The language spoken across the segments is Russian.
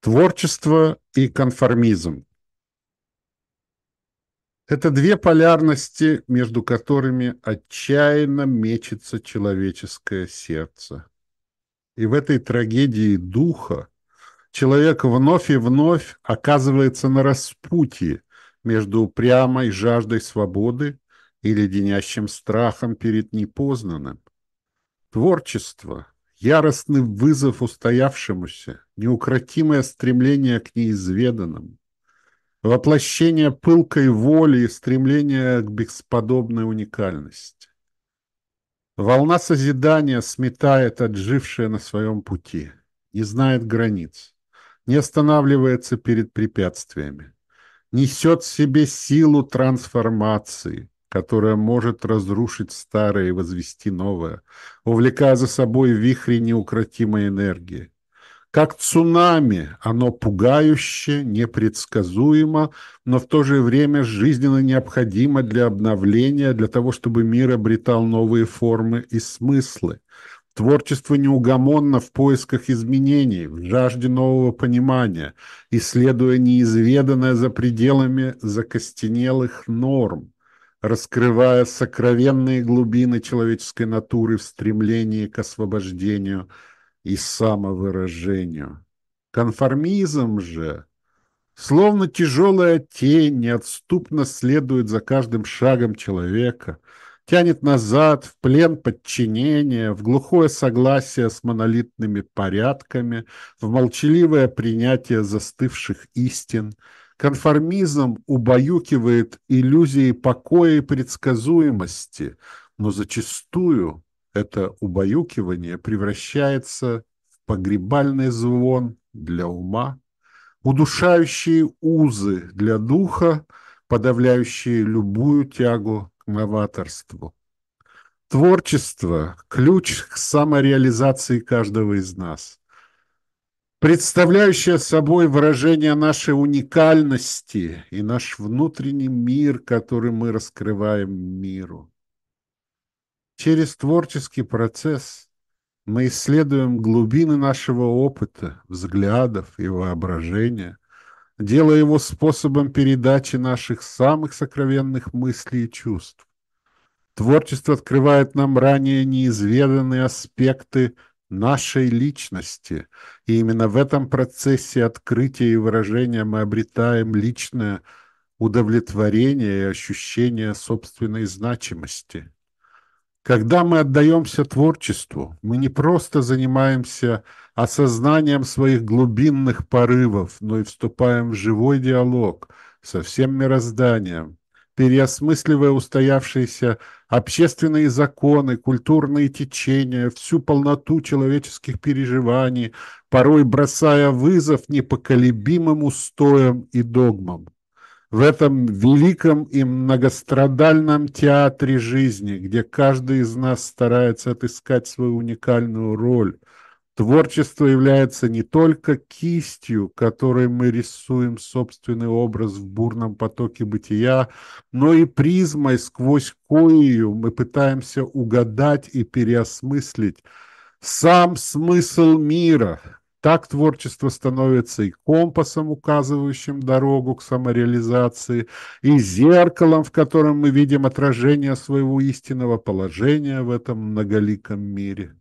Творчество и конформизм. Это две полярности, между которыми отчаянно мечется человеческое сердце. И в этой трагедии духа человек вновь и вновь оказывается на распутье между упрямой жаждой свободы и леденящим страхом перед непознанным. Творчество яростный вызов устоявшемуся, неукротимое стремление к неизведанному, воплощение пылкой воли и стремление к бесподобной уникальности. Волна созидания сметает отжившее на своем пути, не знает границ, не останавливается перед препятствиями, несет в себе силу трансформации, которая может разрушить старое и возвести новое, увлекая за собой вихри неукротимой энергии. Как цунами, оно пугающе, непредсказуемо, но в то же время жизненно необходимо для обновления, для того, чтобы мир обретал новые формы и смыслы. Творчество неугомонно в поисках изменений, в жажде нового понимания, исследуя неизведанное за пределами закостенелых норм раскрывая сокровенные глубины человеческой натуры в стремлении к освобождению и самовыражению. Конформизм же, словно тяжелая тень, неотступно следует за каждым шагом человека, тянет назад в плен подчинения, в глухое согласие с монолитными порядками, в молчаливое принятие застывших истин – Конформизм убаюкивает иллюзии покоя и предсказуемости, но зачастую это убаюкивание превращается в погребальный звон для ума, удушающие узы для духа, подавляющие любую тягу к новаторству. Творчество – ключ к самореализации каждого из нас представляющая собой выражение нашей уникальности и наш внутренний мир, который мы раскрываем миру. Через творческий процесс мы исследуем глубины нашего опыта, взглядов и воображения, делая его способом передачи наших самых сокровенных мыслей и чувств. Творчество открывает нам ранее неизведанные аспекты нашей личности. И именно в этом процессе открытия и выражения мы обретаем личное удовлетворение и ощущение собственной значимости. Когда мы отдаемся творчеству, мы не просто занимаемся осознанием своих глубинных порывов, но и вступаем в живой диалог со всем мирозданием, переосмысливая устоявшиеся общественные законы, культурные течения, всю полноту человеческих переживаний, порой бросая вызов непоколебимым устоям и догмам. В этом великом и многострадальном театре жизни, где каждый из нас старается отыскать свою уникальную роль – Творчество является не только кистью, которой мы рисуем собственный образ в бурном потоке бытия, но и призмой, сквозь кою мы пытаемся угадать и переосмыслить сам смысл мира. Так творчество становится и компасом, указывающим дорогу к самореализации, и зеркалом, в котором мы видим отражение своего истинного положения в этом многоликом мире.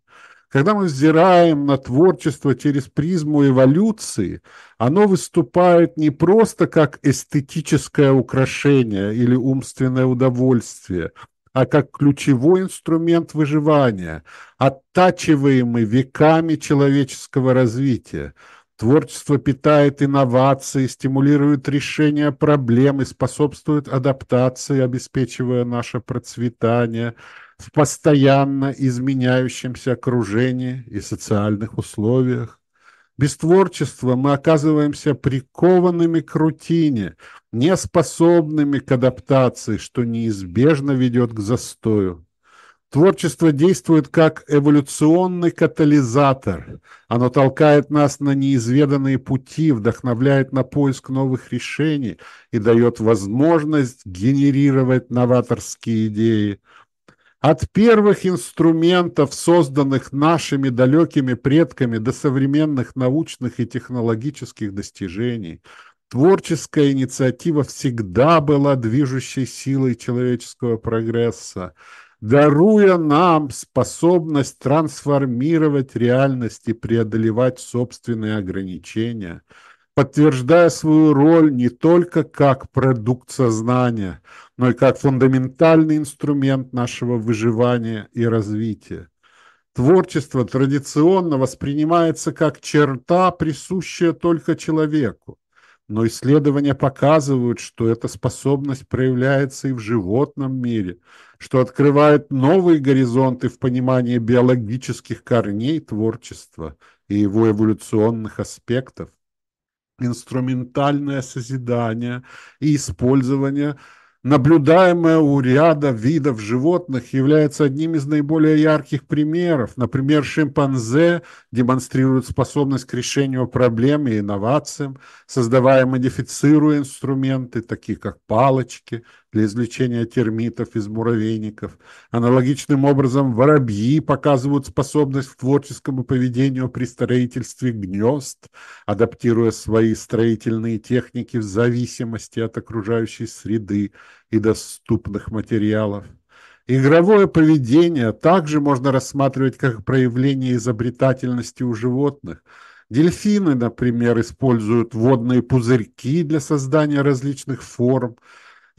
Когда мы взираем на творчество через призму эволюции, оно выступает не просто как эстетическое украшение или умственное удовольствие, а как ключевой инструмент выживания, оттачиваемый веками человеческого развития. Творчество питает инновации, стимулирует решение проблем и способствует адаптации, обеспечивая наше процветание – в постоянно изменяющемся окружении и социальных условиях. Без творчества мы оказываемся прикованными к рутине, неспособными к адаптации, что неизбежно ведет к застою. Творчество действует как эволюционный катализатор. Оно толкает нас на неизведанные пути, вдохновляет на поиск новых решений и дает возможность генерировать новаторские идеи. От первых инструментов, созданных нашими далекими предками, до современных научных и технологических достижений, творческая инициатива всегда была движущей силой человеческого прогресса, даруя нам способность трансформировать реальность и преодолевать собственные ограничения – подтверждая свою роль не только как продукт сознания, но и как фундаментальный инструмент нашего выживания и развития. Творчество традиционно воспринимается как черта, присущая только человеку, но исследования показывают, что эта способность проявляется и в животном мире, что открывает новые горизонты в понимании биологических корней творчества и его эволюционных аспектов инструментальное созидание и использование наблюдаемое у ряда видов животных, является одним из наиболее ярких примеров. Например, шимпанзе демонстрирует способность к решению проблем и инновациям, создавая модифицируя инструменты, такие как палочки для извлечения термитов из муравейников. Аналогичным образом воробьи показывают способность к творческому поведению при строительстве гнезд, адаптируя свои строительные техники в зависимости от окружающей среды и доступных материалов. Игровое поведение также можно рассматривать как проявление изобретательности у животных. Дельфины, например, используют водные пузырьки для создания различных форм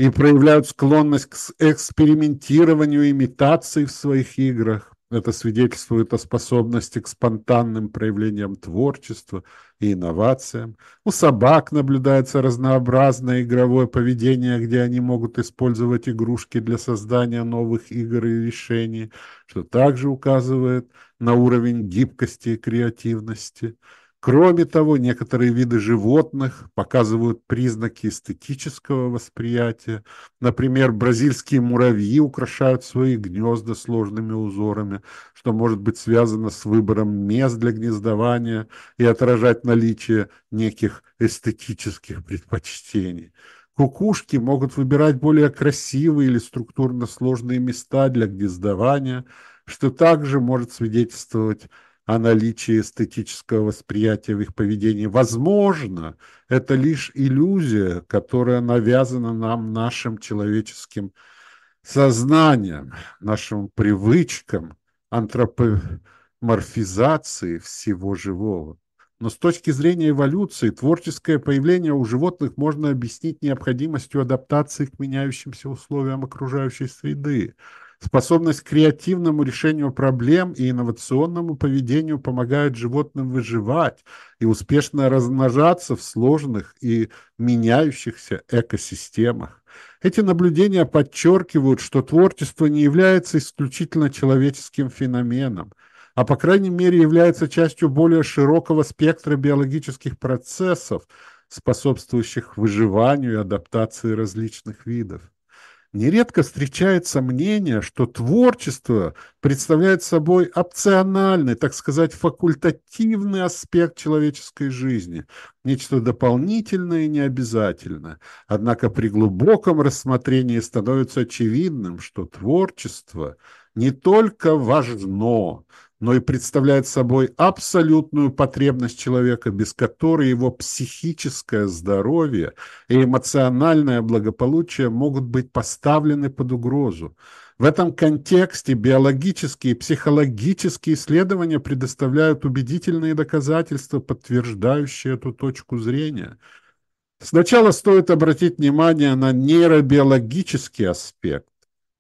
и проявляют склонность к экспериментированию и имитации в своих играх. Это свидетельствует о способности к спонтанным проявлениям творчества и инновациям. У собак наблюдается разнообразное игровое поведение, где они могут использовать игрушки для создания новых игр и решений, что также указывает на уровень гибкости и креативности. Кроме того, некоторые виды животных показывают признаки эстетического восприятия. Например, бразильские муравьи украшают свои гнезда сложными узорами, что может быть связано с выбором мест для гнездования и отражать наличие неких эстетических предпочтений. Кукушки могут выбирать более красивые или структурно сложные места для гнездования, что также может свидетельствовать о наличии эстетического восприятия в их поведении. Возможно, это лишь иллюзия, которая навязана нам нашим человеческим сознанием, нашим привычкам антропоморфизации всего живого. Но с точки зрения эволюции, творческое появление у животных можно объяснить необходимостью адаптации к меняющимся условиям окружающей среды. Способность к креативному решению проблем и инновационному поведению помогает животным выживать и успешно размножаться в сложных и меняющихся экосистемах. Эти наблюдения подчеркивают, что творчество не является исключительно человеческим феноменом, а по крайней мере является частью более широкого спектра биологических процессов, способствующих выживанию и адаптации различных видов. Нередко встречается мнение, что творчество представляет собой опциональный, так сказать, факультативный аспект человеческой жизни, нечто дополнительное и необязательное. Однако при глубоком рассмотрении становится очевидным, что творчество не только важно, но и представляет собой абсолютную потребность человека, без которой его психическое здоровье и эмоциональное благополучие могут быть поставлены под угрозу. В этом контексте биологические и психологические исследования предоставляют убедительные доказательства, подтверждающие эту точку зрения. Сначала стоит обратить внимание на нейробиологический аспект.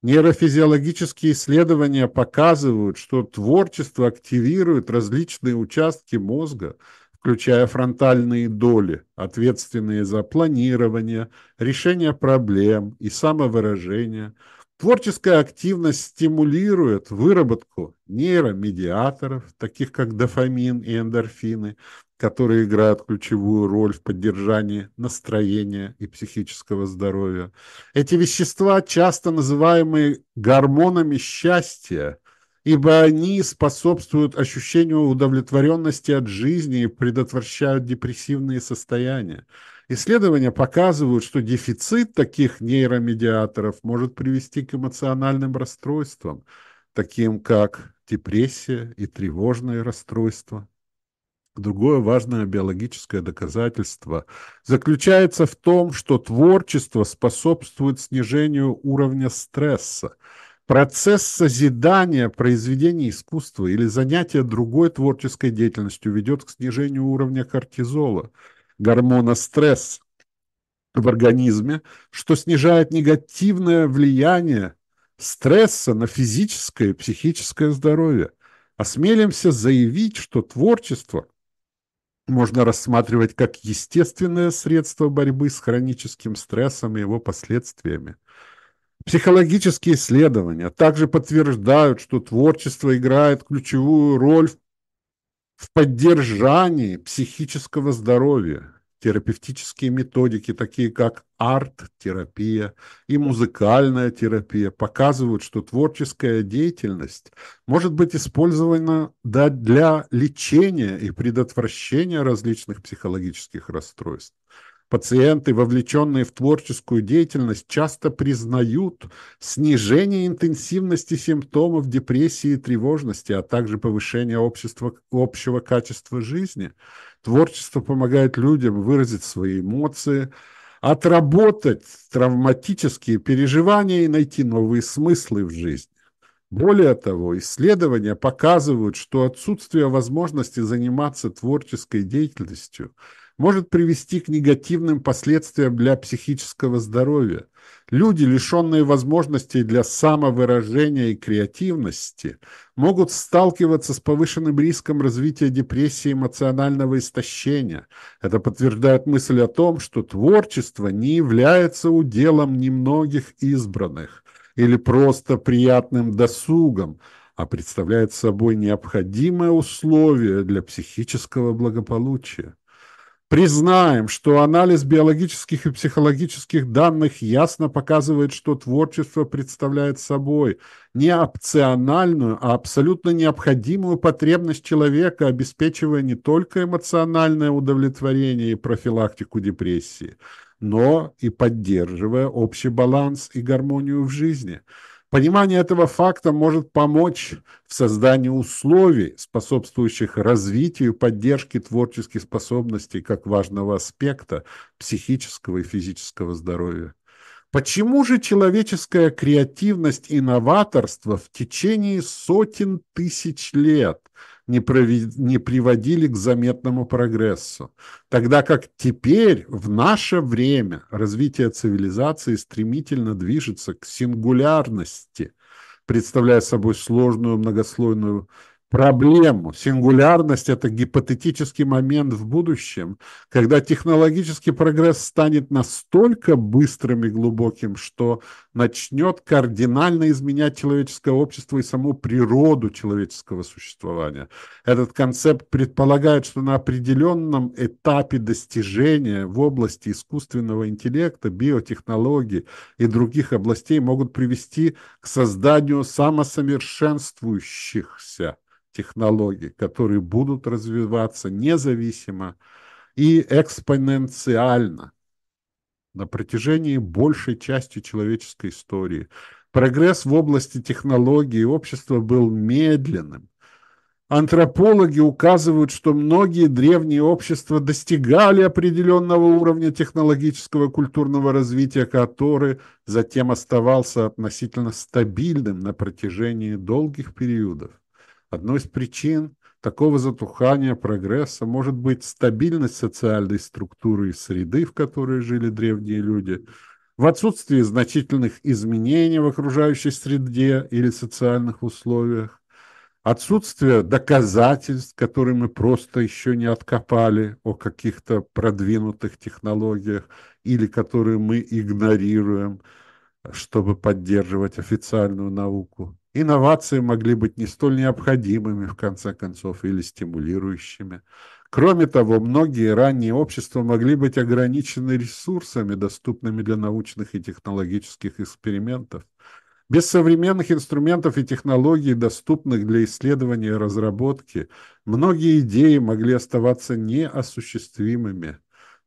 Нейрофизиологические исследования показывают, что творчество активирует различные участки мозга, включая фронтальные доли, ответственные за планирование, решение проблем и самовыражение. Творческая активность стимулирует выработку нейромедиаторов, таких как дофамин и эндорфины, которые играют ключевую роль в поддержании настроения и психического здоровья. Эти вещества часто называемые гормонами счастья, ибо они способствуют ощущению удовлетворенности от жизни и предотвращают депрессивные состояния. Исследования показывают, что дефицит таких нейромедиаторов может привести к эмоциональным расстройствам, таким как депрессия и тревожные расстройства. Другое важное биологическое доказательство заключается в том, что творчество способствует снижению уровня стресса. Процесс созидания произведений искусства или занятия другой творческой деятельностью ведет к снижению уровня кортизола, гормона стресса в организме, что снижает негативное влияние стресса на физическое и психическое здоровье. Осмелимся заявить, что творчество можно рассматривать как естественное средство борьбы с хроническим стрессом и его последствиями. Психологические исследования также подтверждают, что творчество играет ключевую роль в поддержании психического здоровья. Терапевтические методики, такие как арт-терапия и музыкальная терапия, показывают, что творческая деятельность может быть использована для лечения и предотвращения различных психологических расстройств. Пациенты, вовлеченные в творческую деятельность, часто признают снижение интенсивности симптомов депрессии и тревожности, а также повышение общества, общего качества жизни. Творчество помогает людям выразить свои эмоции, отработать травматические переживания и найти новые смыслы в жизни. Более того, исследования показывают, что отсутствие возможности заниматься творческой деятельностью – может привести к негативным последствиям для психического здоровья. Люди, лишенные возможностей для самовыражения и креативности, могут сталкиваться с повышенным риском развития депрессии и эмоционального истощения. Это подтверждает мысль о том, что творчество не является уделом немногих избранных или просто приятным досугом, а представляет собой необходимое условие для психического благополучия. Признаем, что анализ биологических и психологических данных ясно показывает, что творчество представляет собой не опциональную, а абсолютно необходимую потребность человека, обеспечивая не только эмоциональное удовлетворение и профилактику депрессии, но и поддерживая общий баланс и гармонию в жизни – Понимание этого факта может помочь в создании условий, способствующих развитию и поддержке творческих способностей как важного аспекта психического и физического здоровья. Почему же человеческая креативность и новаторство в течение сотен тысяч лет не, провед... не приводили к заметному прогрессу, тогда как теперь, в наше время, развитие цивилизации стремительно движется к сингулярности, представляя собой сложную многослойную проблему. Сингулярность – это гипотетический момент в будущем, когда технологический прогресс станет настолько быстрым и глубоким, что начнет кардинально изменять человеческое общество и саму природу человеческого существования. Этот концепт предполагает, что на определенном этапе достижения в области искусственного интеллекта, биотехнологий и других областей могут привести к созданию самосовершенствующихся технологий, которые будут развиваться независимо и экспоненциально на протяжении большей части человеческой истории. Прогресс в области технологий и общества был медленным. Антропологи указывают, что многие древние общества достигали определенного уровня технологического культурного развития, который затем оставался относительно стабильным на протяжении долгих периодов. Одной из причин такого затухания прогресса может быть стабильность социальной структуры и среды, в которой жили древние люди, в отсутствии значительных изменений в окружающей среде или социальных условиях, отсутствие доказательств, которые мы просто еще не откопали о каких-то продвинутых технологиях или которые мы игнорируем, чтобы поддерживать официальную науку. Инновации могли быть не столь необходимыми, в конце концов, или стимулирующими. Кроме того, многие ранние общества могли быть ограничены ресурсами, доступными для научных и технологических экспериментов. Без современных инструментов и технологий, доступных для исследования и разработки, многие идеи могли оставаться неосуществимыми.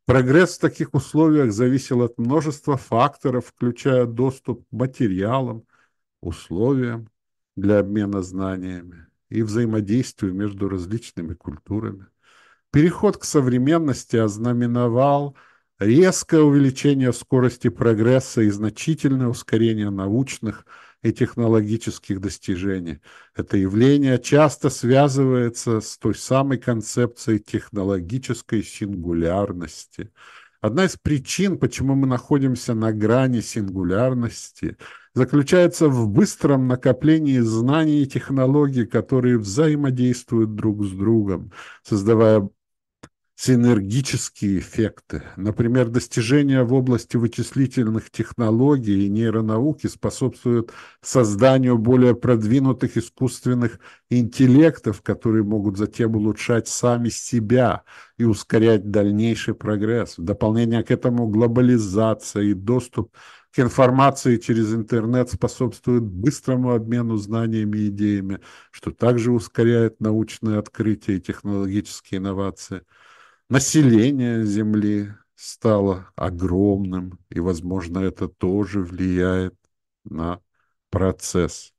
Прогресс в таких условиях зависел от множества факторов, включая доступ к материалам, условиям для обмена знаниями и взаимодействию между различными культурами. Переход к современности ознаменовал резкое увеличение скорости прогресса и значительное ускорение научных и технологических достижений. Это явление часто связывается с той самой концепцией технологической сингулярности. Одна из причин, почему мы находимся на грани сингулярности, заключается в быстром накоплении знаний и технологий, которые взаимодействуют друг с другом, создавая синергические эффекты. Например, достижения в области вычислительных технологий и нейронауки способствуют созданию более продвинутых искусственных интеллектов, которые могут затем улучшать сами себя и ускорять дальнейший прогресс. В дополнение к этому глобализация и доступ к информации через интернет способствует быстрому обмену знаниями и идеями, что также ускоряет научные открытия и технологические инновации – Население Земли стало огромным, и, возможно, это тоже влияет на процесс.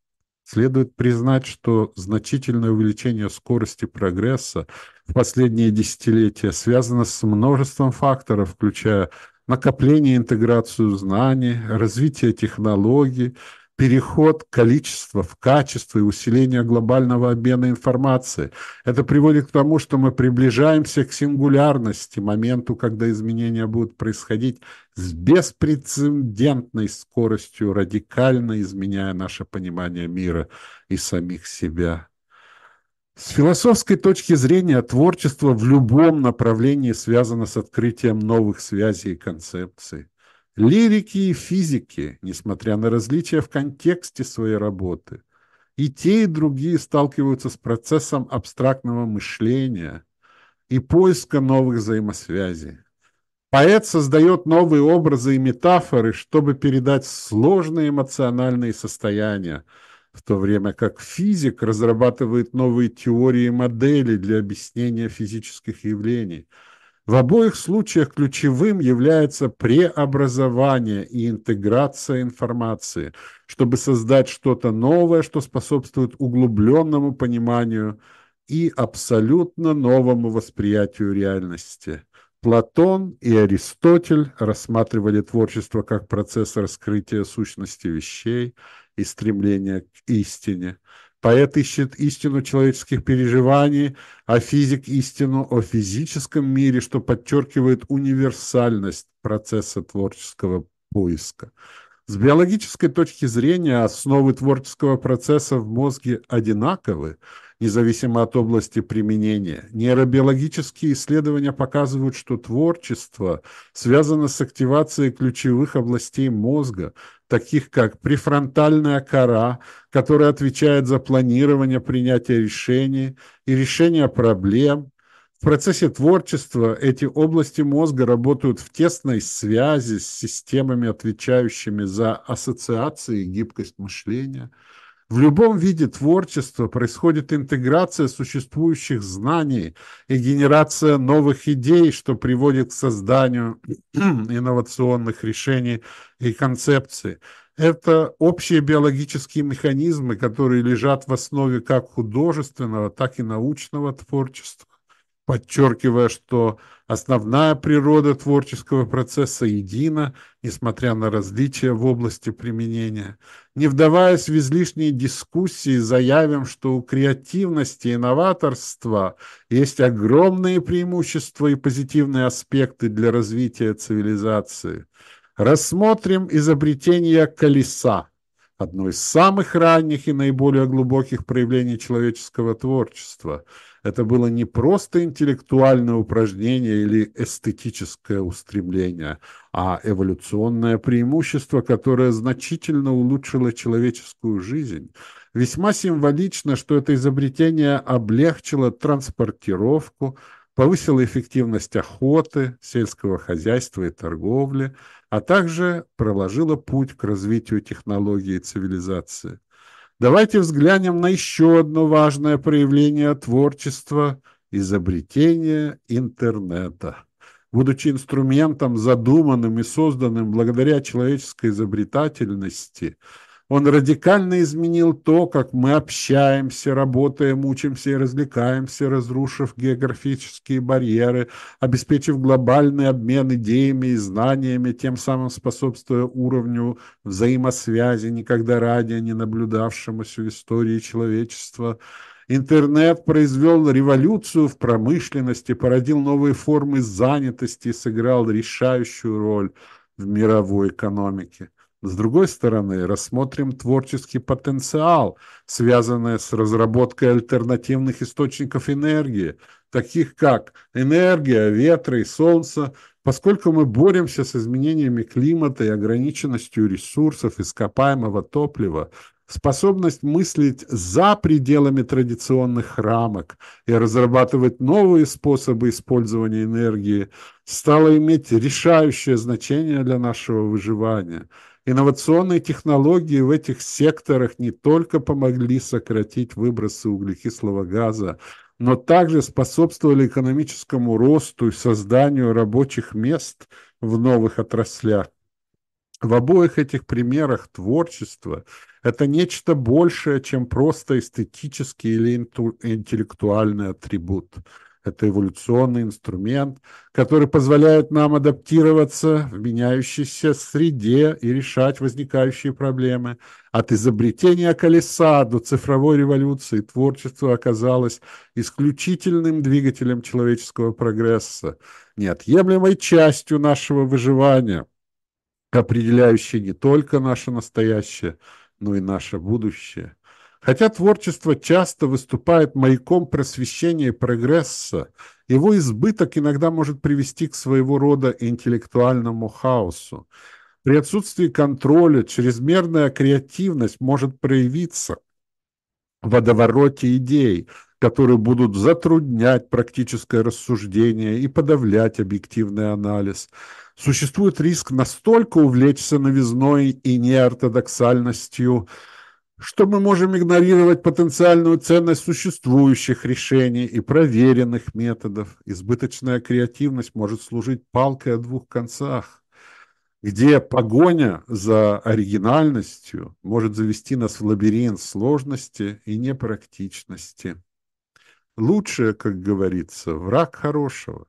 Следует признать, что значительное увеличение скорости прогресса в последние десятилетия связано с множеством факторов, включая накопление и интеграцию знаний, развитие технологий, переход количества в качество и усиление глобального обмена информацией. Это приводит к тому, что мы приближаемся к сингулярности, моменту, когда изменения будут происходить с беспрецедентной скоростью, радикально изменяя наше понимание мира и самих себя. С философской точки зрения творчество в любом направлении связано с открытием новых связей и концепций. Лирики и физики, несмотря на различия в контексте своей работы, и те, и другие сталкиваются с процессом абстрактного мышления и поиска новых взаимосвязей. Поэт создает новые образы и метафоры, чтобы передать сложные эмоциональные состояния, в то время как физик разрабатывает новые теории и модели для объяснения физических явлений – в обоих случаях ключевым является преобразование и интеграция информации, чтобы создать что-то новое, что способствует углубленному пониманию и абсолютно новому восприятию реальности. Платон и Аристотель рассматривали творчество как процесс раскрытия сущности вещей и стремления к истине. Поэт ищет истину человеческих переживаний, а физик – истину о физическом мире, что подчеркивает универсальность процесса творческого поиска. С биологической точки зрения основы творческого процесса в мозге одинаковы, независимо от области применения. Нейробиологические исследования показывают, что творчество связано с активацией ключевых областей мозга, таких как префронтальная кора, которая отвечает за планирование принятия решений и решение проблем. В процессе творчества эти области мозга работают в тесной связи с системами, отвечающими за ассоциации и гибкость мышления – в любом виде творчества происходит интеграция существующих знаний и генерация новых идей, что приводит к созданию инновационных решений и концепций. Это общие биологические механизмы, которые лежат в основе как художественного, так и научного творчества подчеркивая, что основная природа творческого процесса едина, несмотря на различия в области применения. Не вдаваясь в излишние дискуссии, заявим, что у креативности и новаторства есть огромные преимущества и позитивные аспекты для развития цивилизации. Рассмотрим изобретение колеса одно из самых ранних и наиболее глубоких проявлений человеческого творчества – это было не просто интеллектуальное упражнение или эстетическое устремление, а эволюционное преимущество, которое значительно улучшило человеческую жизнь. Весьма символично, что это изобретение облегчило транспортировку, повысило эффективность охоты, сельского хозяйства и торговли, а также проложило путь к развитию технологий и цивилизации. Давайте взглянем на еще одно важное проявление творчества – изобретение интернета. будучи инструментом, задуманным и созданным благодаря человеческой изобретательности, он радикально изменил то, как мы общаемся, работаем, учимся и развлекаемся, разрушив географические барьеры, обеспечив глобальный обмен идеями и знаниями, тем самым способствуя уровню взаимосвязи, никогда ранее не наблюдавшемуся в истории человечества – Интернет произвел революцию в промышленности, породил новые формы занятости и сыграл решающую роль в мировой экономике. С другой стороны, рассмотрим творческий потенциал, связанный с разработкой альтернативных источников энергии, таких как энергия ветра и солнца, поскольку мы боремся с изменениями климата и ограниченностью ресурсов ископаемого топлива, способность мыслить за пределами традиционных рамок и разрабатывать новые способы использования энергии стала иметь решающее значение для нашего выживания. Инновационные технологии в этих секторах не только помогли сократить выбросы углекислого газа, но также способствовали экономическому росту и созданию рабочих мест в новых отраслях. В обоих этих примерах творчество – это нечто большее, чем просто эстетический или интеллектуальный атрибут. Это эволюционный инструмент, который позволяет нам адаптироваться в меняющейся среде и решать возникающие проблемы. От изобретения колеса до цифровой революции творчество оказалось исключительным двигателем человеческого прогресса, неотъемлемой частью нашего выживания – определяющие не только наше настоящее, но и наше будущее. Хотя творчество часто выступает маяком просвещения и прогресса, его избыток иногда может привести к своего рода интеллектуальному хаосу. При отсутствии контроля чрезмерная креативность может проявиться в водовороте идей, которые будут затруднять практическое рассуждение и подавлять объективный анализ – существует риск настолько увлечься новизной и неортодоксальностью, что мы можем игнорировать потенциальную ценность существующих решений и проверенных методов. Избыточная креативность может служить палкой о двух концах, где погоня за оригинальностью может завести нас в лабиринт сложности и непрактичности. Лучшее, как говорится, враг хорошего.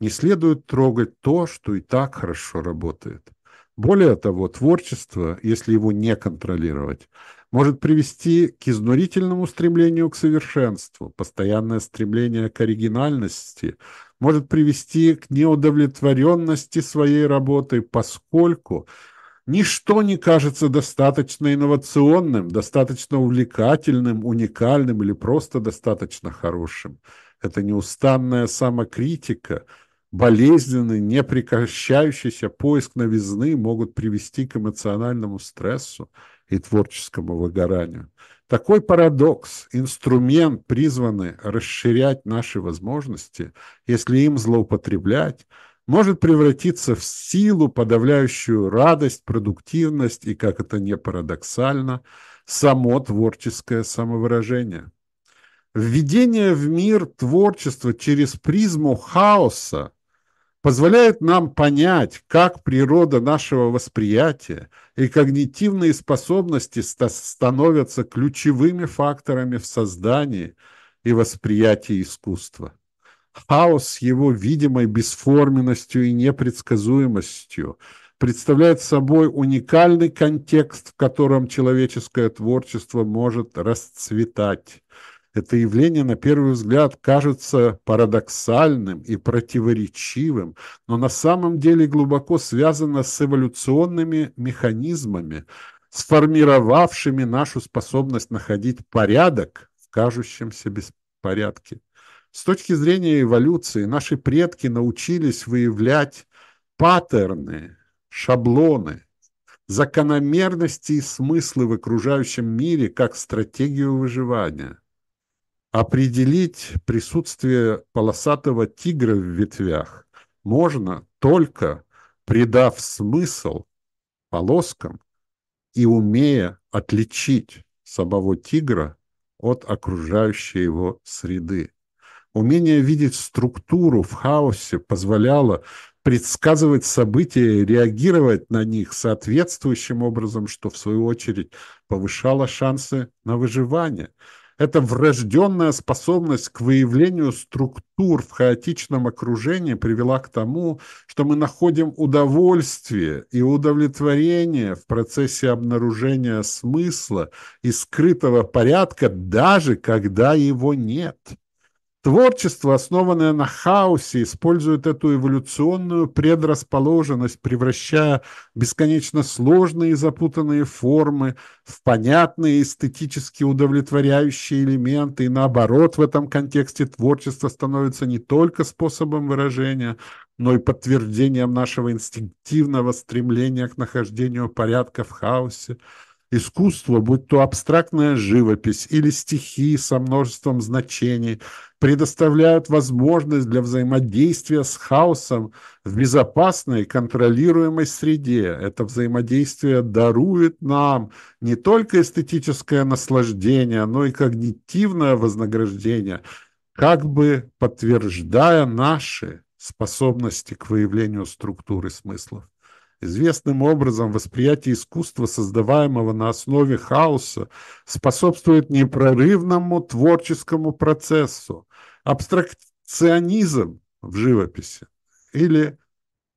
Не следует трогать то, что и так хорошо работает. Более того, творчество, если его не контролировать, может привести к изнурительному стремлению к совершенству. Постоянное стремление к оригинальности может привести к неудовлетворенности своей работой, поскольку ничто не кажется достаточно инновационным, достаточно увлекательным, уникальным или просто достаточно хорошим. Это неустанная самокритика – болезненный, непрекращающийся поиск новизны могут привести к эмоциональному стрессу и творческому выгоранию. Такой парадокс, инструмент, призванный расширять наши возможности, если им злоупотреблять, может превратиться в силу, подавляющую радость, продуктивность и, как это не парадоксально, само творческое самовыражение. Введение в мир творчества через призму хаоса позволяет нам понять, как природа нашего восприятия и когнитивные способности становятся ключевыми факторами в создании и восприятии искусства. Хаос с его видимой бесформенностью и непредсказуемостью представляет собой уникальный контекст, в котором человеческое творчество может расцветать это явление, на первый взгляд, кажется парадоксальным и противоречивым, но на самом деле глубоко связано с эволюционными механизмами, сформировавшими нашу способность находить порядок в кажущемся беспорядке. С точки зрения эволюции наши предки научились выявлять паттерны, шаблоны, закономерности и смыслы в окружающем мире как стратегию выживания – Определить присутствие полосатого тигра в ветвях можно только придав смысл полоскам и умея отличить самого тигра от окружающей его среды. Умение видеть структуру в хаосе позволяло предсказывать события и реагировать на них соответствующим образом, что в свою очередь повышало шансы на выживание. Эта врожденная способность к выявлению структур в хаотичном окружении привела к тому, что мы находим удовольствие и удовлетворение в процессе обнаружения смысла и скрытого порядка, даже когда его нет. Творчество, основанное на хаосе, использует эту эволюционную предрасположенность, превращая бесконечно сложные и запутанные формы в понятные эстетически удовлетворяющие элементы. И наоборот, в этом контексте творчество становится не только способом выражения, но и подтверждением нашего инстинктивного стремления к нахождению порядка в хаосе. Искусство, будь то абстрактная живопись или стихи со множеством значений, предоставляют возможность для взаимодействия с хаосом в безопасной, контролируемой среде. Это взаимодействие дарует нам не только эстетическое наслаждение, но и когнитивное вознаграждение, как бы подтверждая наши способности к выявлению структуры смыслов. Известным образом восприятие искусства, создаваемого на основе хаоса, способствует непрерывному творческому процессу, абстракционизм в живописи или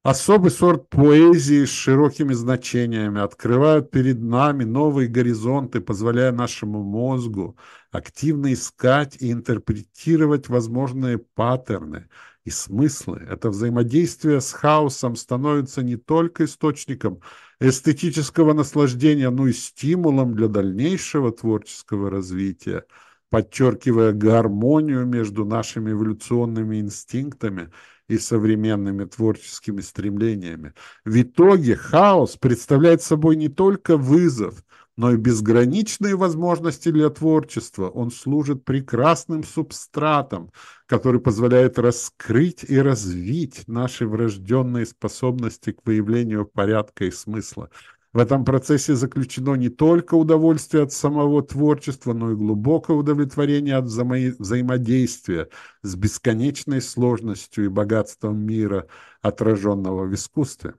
особый сорт поэзии с широкими значениями открывают перед нами новые горизонты, позволяя нашему мозгу активно искать и интерпретировать возможные паттерны и смыслы. Это взаимодействие с хаосом становится не только источником эстетического наслаждения, но и стимулом для дальнейшего творческого развития – подчеркивая гармонию между нашими эволюционными инстинктами и современными творческими стремлениями. В итоге хаос представляет собой не только вызов, но и безграничные возможности для творчества. Он служит прекрасным субстратом, который позволяет раскрыть и развить наши врожденные способности к выявлению порядка и смысла. В этом процессе заключено не только удовольствие от самого творчества, но и глубокое удовлетворение от взаимо взаимодействия с бесконечной сложностью и богатством мира, отраженного в искусстве.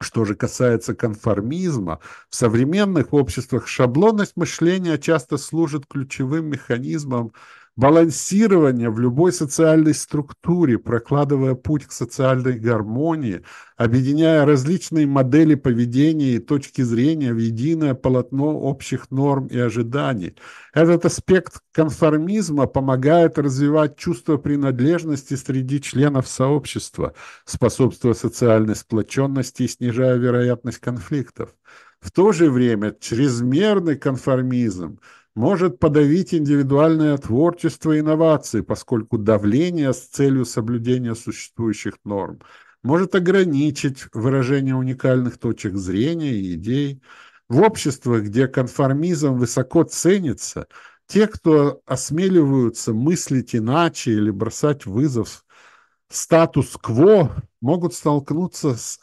Что же касается конформизма, в современных обществах шаблонность мышления часто служит ключевым механизмом балансирование в любой социальной структуре, прокладывая путь к социальной гармонии, объединяя различные модели поведения и точки зрения в единое полотно общих норм и ожиданий. Этот аспект конформизма помогает развивать чувство принадлежности среди членов сообщества, способствуя социальной сплоченности и снижая вероятность конфликтов. В то же время чрезмерный конформизм – может подавить индивидуальное творчество и инновации, поскольку давление с целью соблюдения существующих норм может ограничить выражение уникальных точек зрения и идей. В обществах, где конформизм высоко ценится, те, кто осмеливаются мыслить иначе или бросать вызов статус-кво, могут столкнуться с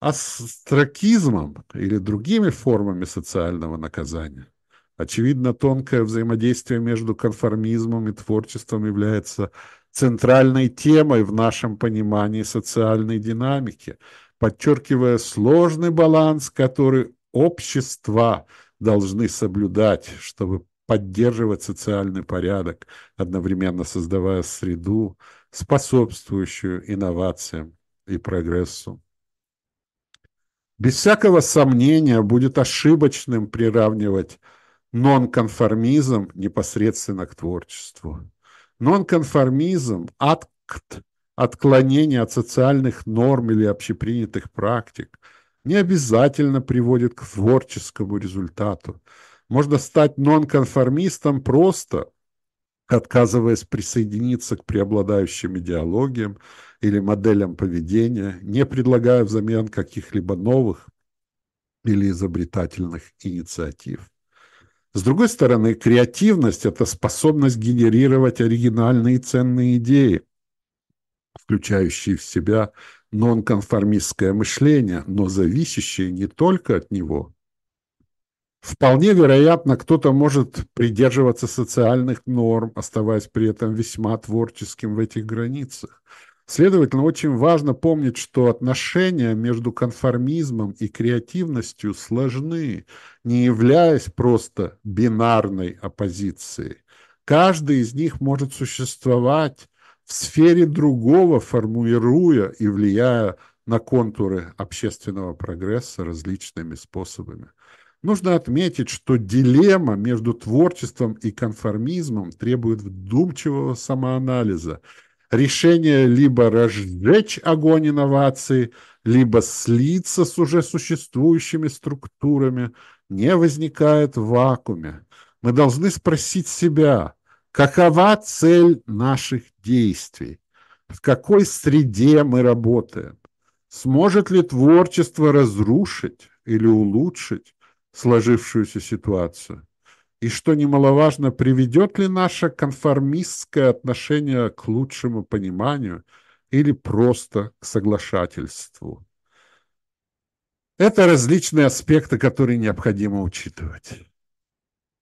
астракизмом или другими формами социального наказания. Очевидно, тонкое взаимодействие между конформизмом и творчеством является центральной темой в нашем понимании социальной динамики, подчеркивая сложный баланс, который общества должны соблюдать, чтобы поддерживать социальный порядок, одновременно создавая среду, способствующую инновациям и прогрессу. Без всякого сомнения будет ошибочным приравнивать нонконформизм непосредственно к творчеству. Нонконформизм – акт отклонения от социальных норм или общепринятых практик не обязательно приводит к творческому результату. Можно стать нонконформистом просто отказываясь присоединиться к преобладающим идеологиям или моделям поведения, не предлагая взамен каких-либо новых или изобретательных инициатив. С другой стороны, креативность – это способность генерировать оригинальные и ценные идеи, включающие в себя нонконформистское мышление, но зависящие не только от него. Вполне вероятно, кто-то может придерживаться социальных норм, оставаясь при этом весьма творческим в этих границах. Следовательно, очень важно помнить, что отношения между конформизмом и креативностью сложны, не являясь просто бинарной оппозицией. Каждый из них может существовать в сфере другого, формируя и влияя на контуры общественного прогресса различными способами. Нужно отметить, что дилемма между творчеством и конформизмом требует вдумчивого самоанализа – решение либо разжечь огонь инноваций, либо слиться с уже существующими структурами, не возникает в вакууме. Мы должны спросить себя, какова цель наших действий, в какой среде мы работаем, сможет ли творчество разрушить или улучшить сложившуюся ситуацию и, что немаловажно, приведет ли наше конформистское отношение к лучшему пониманию или просто к соглашательству. Это различные аспекты, которые необходимо учитывать.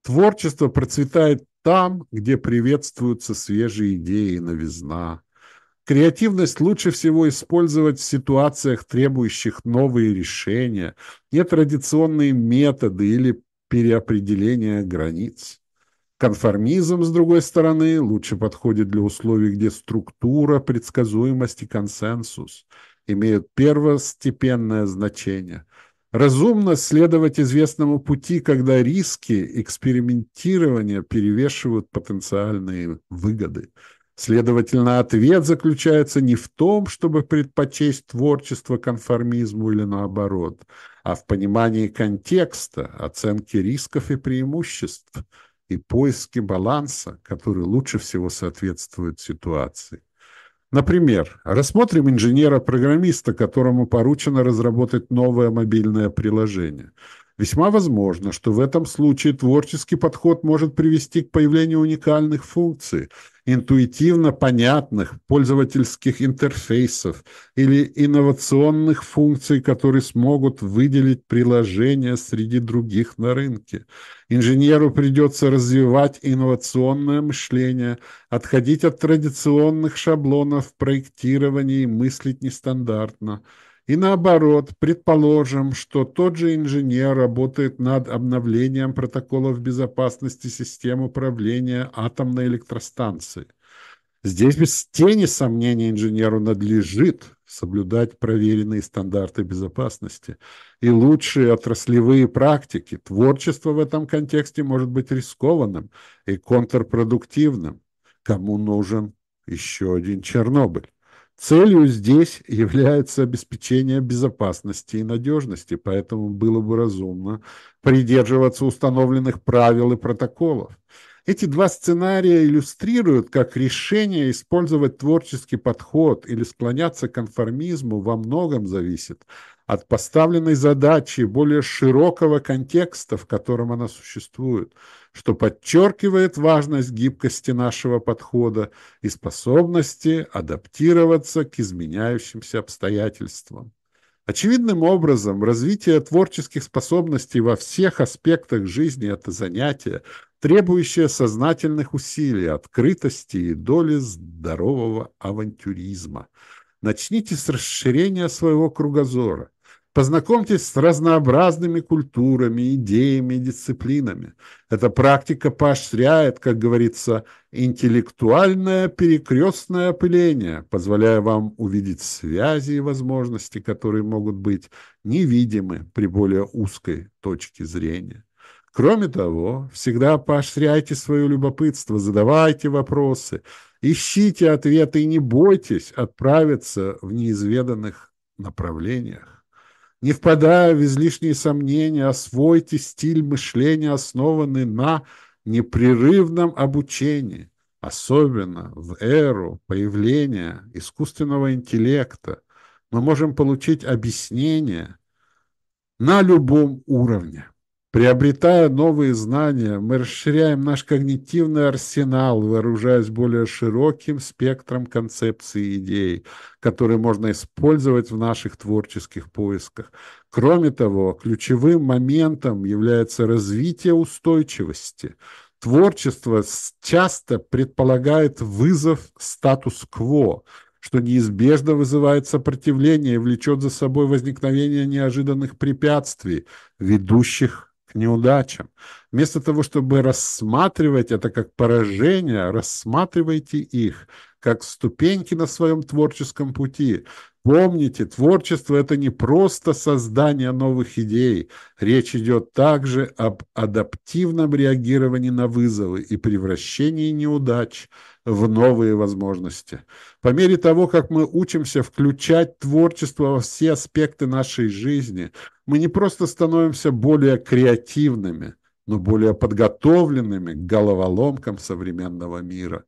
Творчество процветает там, где приветствуются свежие идеи и новизна. Креативность лучше всего использовать в ситуациях, требующих новые решения, нетрадиционные методы или переопределения границ. Конформизм, с другой стороны, лучше подходит для условий, где структура, предсказуемость и консенсус имеют первостепенное значение. Разумно следовать известному пути, когда риски экспериментирования перевешивают потенциальные выгоды. Следовательно, ответ заключается не в том, чтобы предпочесть творчество конформизму или наоборот – а в понимании контекста, оценки рисков и преимуществ и поиске баланса, который лучше всего соответствует ситуации. Например, рассмотрим инженера-программиста, которому поручено разработать новое мобильное приложение. Весьма возможно, что в этом случае творческий подход может привести к появлению уникальных функций – интуитивно понятных пользовательских интерфейсов или инновационных функций, которые смогут выделить приложение среди других на рынке. Инженеру придется развивать инновационное мышление, отходить от традиционных шаблонов проектирования и мыслить нестандартно – и наоборот, предположим, что тот же инженер работает над обновлением протоколов безопасности систем управления атомной электростанции. Здесь без тени сомнения инженеру надлежит соблюдать проверенные стандарты безопасности и лучшие отраслевые практики. Творчество в этом контексте может быть рискованным и контрпродуктивным. Кому нужен еще один Чернобыль? Целью здесь является обеспечение безопасности и надежности, поэтому было бы разумно придерживаться установленных правил и протоколов. Эти два сценария иллюстрируют, как решение использовать творческий подход или склоняться к конформизму во многом зависит от поставленной задачи более широкого контекста, в котором она существует – что подчеркивает важность гибкости нашего подхода и способности адаптироваться к изменяющимся обстоятельствам. Очевидным образом, развитие творческих способностей во всех аспектах жизни – это занятие, требующее сознательных усилий, открытости и доли здорового авантюризма. Начните с расширения своего кругозора. Познакомьтесь с разнообразными культурами, идеями дисциплинами. Эта практика поощряет, как говорится, интеллектуальное перекрестное опыление, позволяя вам увидеть связи и возможности, которые могут быть невидимы при более узкой точке зрения. Кроме того, всегда поощряйте свое любопытство, задавайте вопросы, ищите ответы и не бойтесь отправиться в неизведанных направлениях. Не впадая в излишние сомнения, освойте стиль мышления, основанный на непрерывном обучении, особенно в эру появления искусственного интеллекта. Мы можем получить объяснение на любом уровне. Приобретая новые знания, мы расширяем наш когнитивный арсенал, вооружаясь более широким спектром концепций и идей, которые можно использовать в наших творческих поисках. Кроме того, ключевым моментом является развитие устойчивости. Творчество часто предполагает вызов статус-кво, что неизбежно вызывает сопротивление и влечет за собой возникновение неожиданных препятствий, ведущих неудачам. Вместо того, чтобы рассматривать это как поражение, рассматривайте их как ступеньки на своем творческом пути. Помните, творчество – это не просто создание новых идей. Речь идет также об адаптивном реагировании на вызовы и превращении неудач в новые возможности. По мере того, как мы учимся включать творчество во все аспекты нашей жизни, мы не просто становимся более креативными, но более подготовленными к головоломкам современного мира.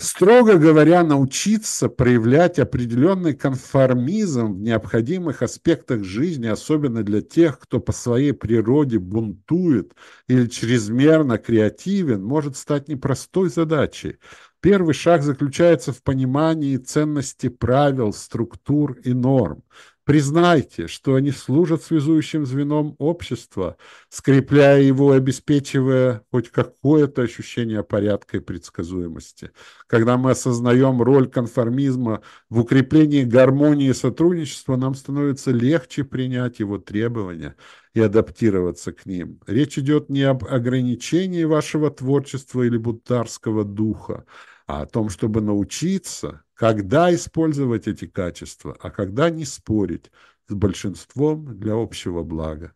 Строго говоря, научиться проявлять определенный конформизм в необходимых аспектах жизни, особенно для тех, кто по своей природе бунтует или чрезмерно креативен, может стать непростой задачей. Первый шаг заключается в понимании ценности правил, структур и норм. Признайте, что они служат связующим звеном общества, скрепляя его и обеспечивая хоть какое-то ощущение порядка и предсказуемости. Когда мы осознаем роль конформизма в укреплении гармонии и сотрудничества, нам становится легче принять его требования и адаптироваться к ним. Речь идет не об ограничении вашего творчества или бунтарского духа, а о том, чтобы научиться когда использовать эти качества, а когда не спорить с большинством для общего блага.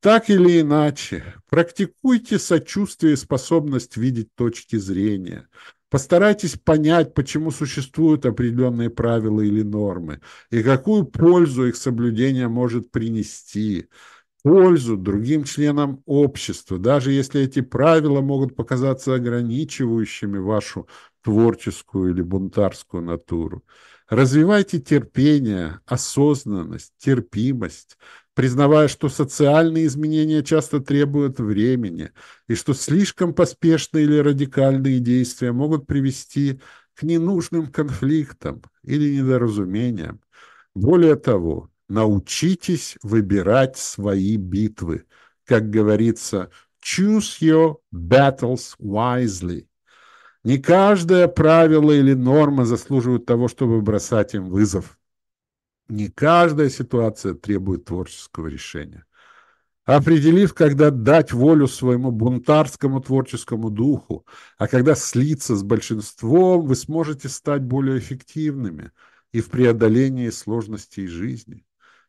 Так или иначе, практикуйте сочувствие и способность видеть точки зрения. Постарайтесь понять, почему существуют определенные правила или нормы, и какую пользу их соблюдение может принести пользу другим членам общества, даже если эти правила могут показаться ограничивающими вашу творческую или бунтарскую натуру. Развивайте терпение, осознанность, терпимость, признавая, что социальные изменения часто требуют времени и что слишком поспешные или радикальные действия могут привести к ненужным конфликтам или недоразумениям. Более того, научитесь выбирать свои битвы. Как говорится, choose your battles wisely. Не каждое правило или норма заслуживает того, чтобы бросать им вызов. Не каждая ситуация требует творческого решения. Определив, когда дать волю своему бунтарскому творческому духу, а когда слиться с большинством, вы сможете стать более эффективными и в преодолении сложностей жизни.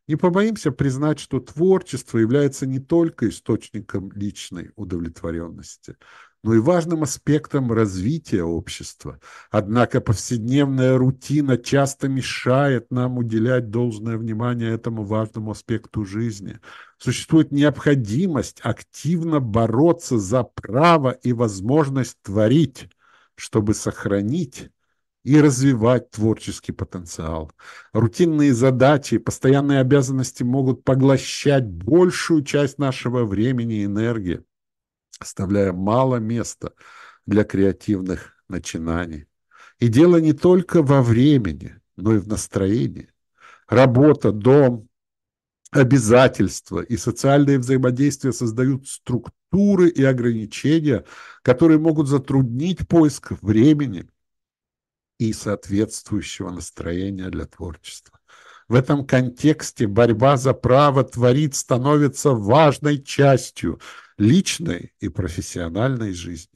Не побоимся признать, что творчество является не только источником личной удовлетворенности, но и важным аспектом развития общества. Однако повседневная рутина часто мешает нам уделять должное внимание этому важному аспекту жизни. Существует необходимость активно бороться за право и возможность творить, чтобы сохранить и развивать творческий потенциал. Рутинные задачи и постоянные обязанности могут поглощать большую часть нашего времени и энергии оставляя мало места для креативных начинаний. И дело не только во времени, но и в настроении. Работа, дом, обязательства и социальные взаимодействия создают структуры и ограничения, которые могут затруднить поиск времени и соответствующего настроения для творчества. В этом контексте борьба за право творить становится важной частью личной и профессиональной жизни.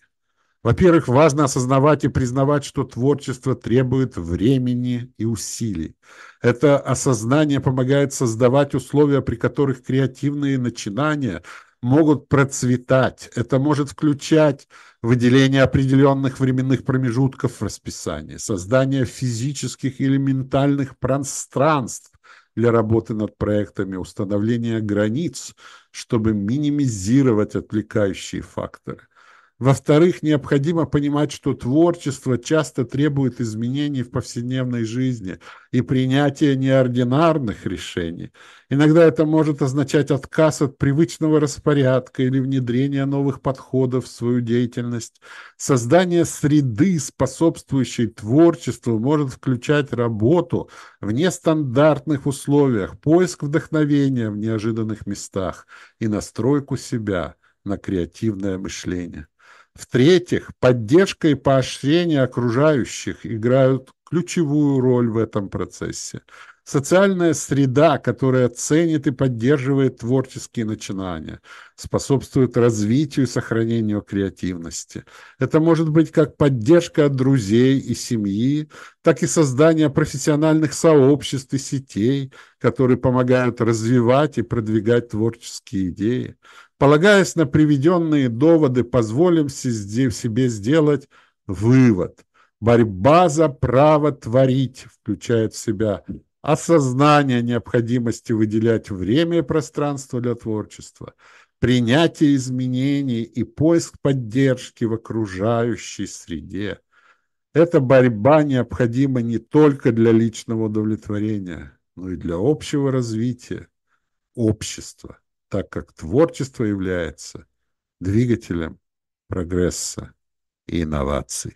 Во-первых, важно осознавать и признавать, что творчество требует времени и усилий. Это осознание помогает создавать условия, при которых креативные начинания могут процветать. Это может включать выделение определенных временных промежутков в расписании, создание физических или ментальных пространств для работы над проектами, установление границ, чтобы минимизировать отвлекающие факторы. Во-вторых, необходимо понимать, что творчество часто требует изменений в повседневной жизни и принятия неординарных решений. Иногда это может означать отказ от привычного распорядка или внедрение новых подходов в свою деятельность. Создание среды, способствующей творчеству, может включать работу в нестандартных условиях, поиск вдохновения в неожиданных местах и настройку себя на креативное мышление. В-третьих, поддержка и поощрение окружающих играют ключевую роль в этом процессе. Социальная среда, которая ценит и поддерживает творческие начинания, способствует развитию и сохранению креативности. Это может быть как поддержка от друзей и семьи, так и создание профессиональных сообществ и сетей, которые помогают развивать и продвигать творческие идеи. Полагаясь на приведенные доводы, позволим себе сделать вывод. Борьба за право творить включает в себя осознание необходимости выделять время и пространство для творчества, принятие изменений и поиск поддержки в окружающей среде. Эта борьба необходима не только для личного удовлетворения, но и для общего развития общества так как творчество является двигателем прогресса и инноваций.